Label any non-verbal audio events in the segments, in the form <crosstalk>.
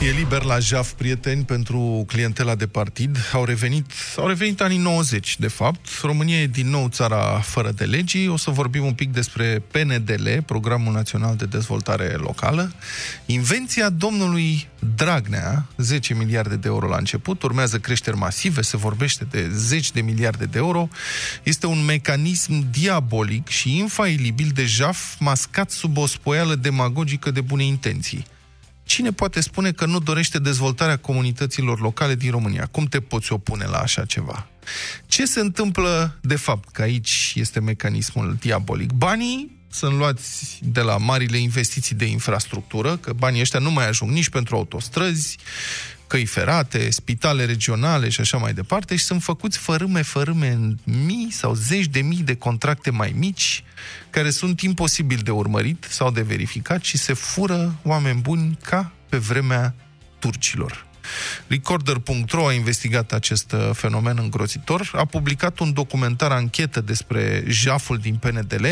E liber la jaf, prieteni, pentru clientela de partid. Au revenit, au revenit anii 90, de fapt. România e din nou țara fără de legii. O să vorbim un pic despre PNDL, Programul Național de Dezvoltare Locală. Invenția domnului Dragnea, 10 miliarde de euro la început, urmează creșteri masive, se vorbește de 10 de miliarde de euro. Este un mecanism diabolic și infailibil de jaf mascat sub o spoială demagogică de bune intenții. Cine poate spune că nu dorește dezvoltarea comunităților locale din România? Cum te poți opune la așa ceva? Ce se întâmplă de fapt? Că aici este mecanismul diabolic. Banii sunt luați de la marile investiții de infrastructură, că banii ăștia nu mai ajung nici pentru autostrăzi, căi ferate, spitale regionale și așa mai departe și sunt făcuți fărâme, fărâme în mii sau zeci de mii de contracte mai mici care sunt imposibil de urmărit sau de verificat și se fură oameni buni ca pe vremea turcilor. Recorder.ro a investigat acest uh, fenomen îngrozitor, a publicat un documentar anchetă despre jaful din PNDL.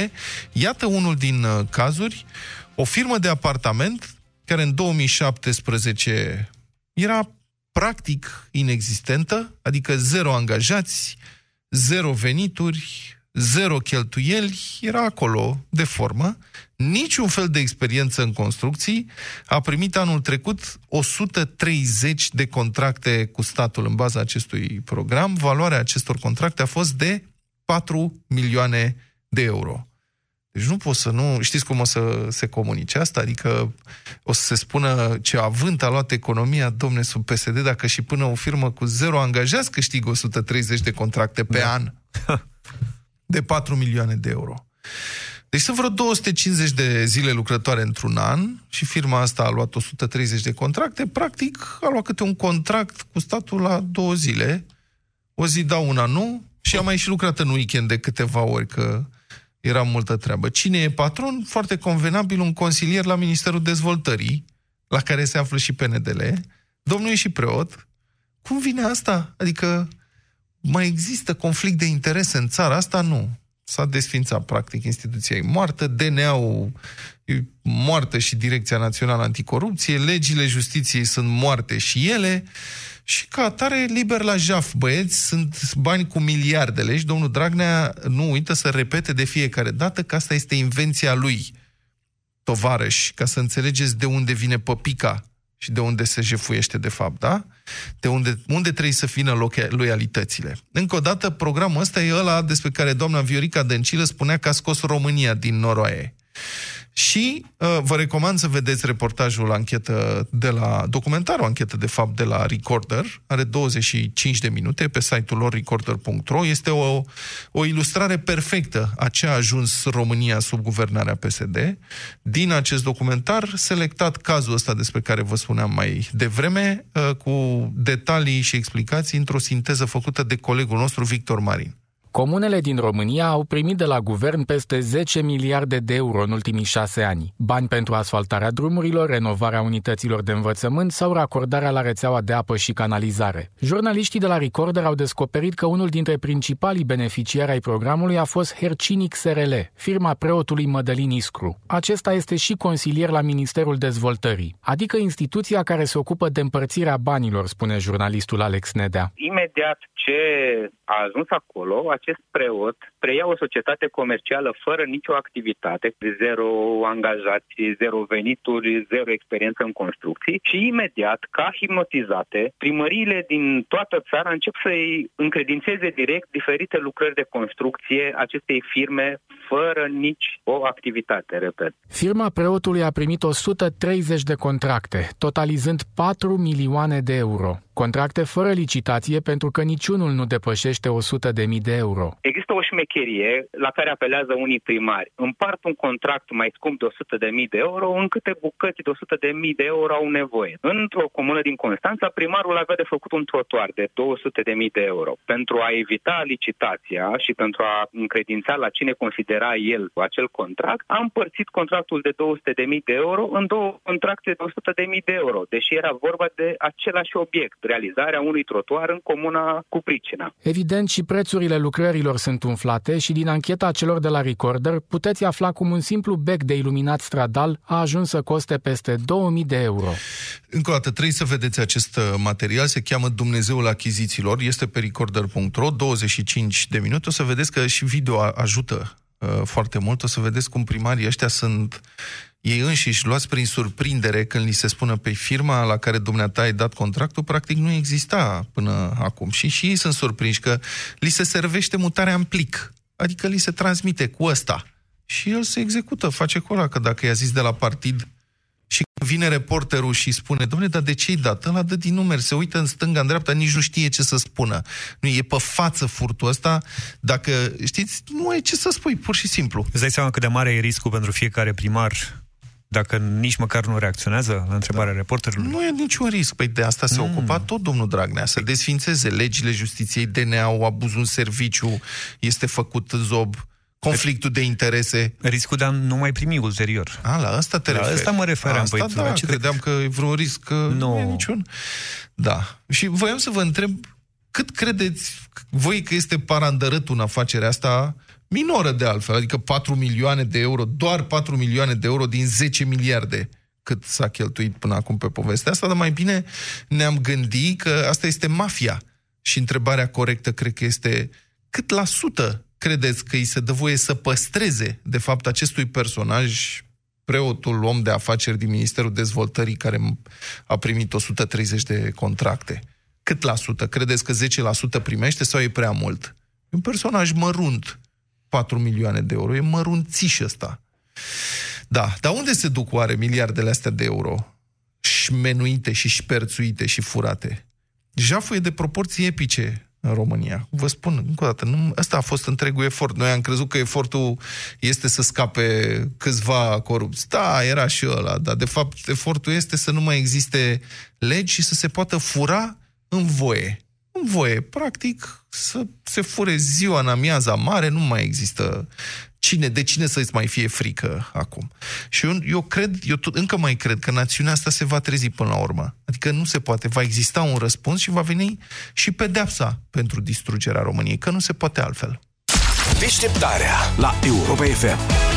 Iată unul din uh, cazuri, o firmă de apartament care în 2017 era practic inexistentă, adică zero angajați, zero venituri, zero cheltuieli, era acolo de formă, niciun fel de experiență în construcții, a primit anul trecut 130 de contracte cu statul în baza acestui program. Valoarea acestor contracte a fost de 4 milioane de euro. Deci nu pot să nu... Știți cum o să se comunice asta? Adică o să se spună ce avânt a luat economia, domne, sub PSD, dacă și până o firmă cu zero angajați câștigă 130 de contracte pe da. an <laughs> de 4 milioane de euro. Deci sunt vreo 250 de zile lucrătoare într-un an și firma asta a luat 130 de contracte. Practic, a luat câte un contract cu statul la două zile. O zi da, una nu. Și a mai și lucrat în weekend de câteva ori, că era multă treabă. Cine e patron? Foarte convenabil, un consilier la Ministerul Dezvoltării, la care se află și PNDL. Domnul e și preot. Cum vine asta? Adică mai există conflict de interese în țara asta? Nu. S-a desfințat, practic, instituția e moartă, DNA-ul e moartă și Direcția Națională Anticorupție, legile justiției sunt moarte și ele, și ca atare liber la jaf, băieți, sunt bani cu miliardele și domnul Dragnea nu uită să repete de fiecare dată că asta este invenția lui, tovarăș, ca să înțelegeți de unde vine păpica și de unde se jefuiește de fapt, da? De unde, unde trebuie să fină loialitățile. Încă o dată, programul ăsta e ăla despre care doamna Viorica Dăncilă spunea că a scos România din noroaie. Și uh, vă recomand să vedeți reportajul anchetă de la, documentarul anchetă de fapt de la Recorder, are 25 de minute pe site-ul lor recorder.ro. Este o, o ilustrare perfectă a ce a ajuns România sub guvernarea PSD. Din acest documentar, selectat cazul ăsta despre care vă spuneam mai devreme, uh, cu detalii și explicații într-o sinteză făcută de colegul nostru Victor Marin. Comunele din România au primit de la guvern peste 10 miliarde de euro în ultimii șase ani. Bani pentru asfaltarea drumurilor, renovarea unităților de învățământ sau racordarea la rețeaua de apă și canalizare. Jurnaliștii de la Recorder au descoperit că unul dintre principalii beneficiari ai programului a fost Hercinic SRL, firma preotului Mădălin Iscru. Acesta este și consilier la Ministerul Dezvoltării, adică instituția care se ocupă de împărțirea banilor, spune jurnalistul Alex Nedea. Imediat ce a ajuns acolo, acest preot preia o societate comercială fără nicio activitate, zero angajați, zero venituri, zero experiență în construcții și imediat, ca hipnotizate, primăriile din toată țara încep să-i încredințeze direct diferite lucrări de construcție acestei firme fără nici o activitate, repet. Firma preotului a primit 130 de contracte, totalizând 4 milioane de euro. Contracte fără licitație pentru că niciunul nu depășește 100 de mii de euro. Există o șmecherie la care apelează unii primari. Împart un contract mai scump de 100 de mii de euro în câte bucăți de 100 de mii de euro au nevoie. Într-o comună din Constanța, primarul avea de făcut un trotuar de 200 de mii de euro. Pentru a evita licitația și pentru a încredința la cine considera el acel contract, a împărțit contractul de 200 de mii de euro în două contracte de 100 de mii de euro, deși era vorba de același obiect realizarea unui trotuar în comuna cu pricina. Evident, și prețurile lucrărilor sunt umflate date și din ancheta celor de la Recorder puteți afla cum un simplu bec de iluminat stradal a ajuns să coste peste 2000 de euro. Încă o dată, trebuie să vedeți acest uh, material, se cheamă Dumnezeul achizițiilor, este pe recorder.ro, 25 de minute, o să vedeți că și video ajută uh, foarte mult, o să vedeți cum primarii ăștia sunt ei înșiși luați prin surprindere când li se spună pe firma la care dumneata ai dat contractul, practic nu exista până acum. Și și ei sunt surprinși că li se servește mutarea în plic. Adică li se transmite cu ăsta. Și el se execută, face cola, că dacă i-a zis de la partid și vine reporterul și spune, domnule, dar de ce-i dat? Ăla dă din numeri, se uită în stânga, în dreapta, nici nu știe ce să spună. Nu e pe față furtul ăsta, dacă, știți, nu ai ce să spui, pur și simplu. Îți dai seama cât de mare e riscul pentru fiecare primar dacă nici măcar nu reacționează la întrebarea da. reporterului? Nu e niciun risc. Păi de asta se mm. ocupa tot domnul Dragnea, să desfințeze legile justiției, DNA-ul, abuzul în serviciu, este făcut zob, conflictul de interese. Riscul de a nu mai primi ulterior. A, la asta te la referi. asta mă referam. Asta, păi, da, ce credeam că e vreun risc, că no. nu e niciun. Da. Și voiam să vă întreb, cât credeți voi că este parandărâtul în afacerea asta minoră de altfel, adică 4 milioane de euro, doar 4 milioane de euro din 10 miliarde cât s-a cheltuit până acum pe povestea asta, dar mai bine ne-am gândit că asta este mafia. Și întrebarea corectă cred că este cât la sută credeți că îi se dă voie să păstreze, de fapt, acestui personaj, preotul om de afaceri din Ministerul Dezvoltării, care a primit 130 de contracte? Cât la sută? Credeți că 10% primește sau e prea mult? E un personaj mărunt 4 milioane de euro. E mărunțiș ăsta. Da, dar unde se duc oare miliardele astea de euro? Șmenuite și șperțuite și furate. Jaful e de proporții epice în România. Vă spun încă o dată, nu, ăsta a fost întregul efort. Noi am crezut că efortul este să scape câțiva corupți. Da, era și ăla, dar de fapt efortul este să nu mai existe legi și să se poată fura în voie în voie, practic, să se fure ziua în amiaza mare, nu mai există cine, de cine să-ți mai fie frică acum. Și eu, eu cred, eu tot, încă mai cred că națiunea asta se va trezi până la urmă. Adică nu se poate, va exista un răspuns și va veni și pedeapsa pentru distrugerea României, că nu se poate altfel. Deșteptarea la Europa FM.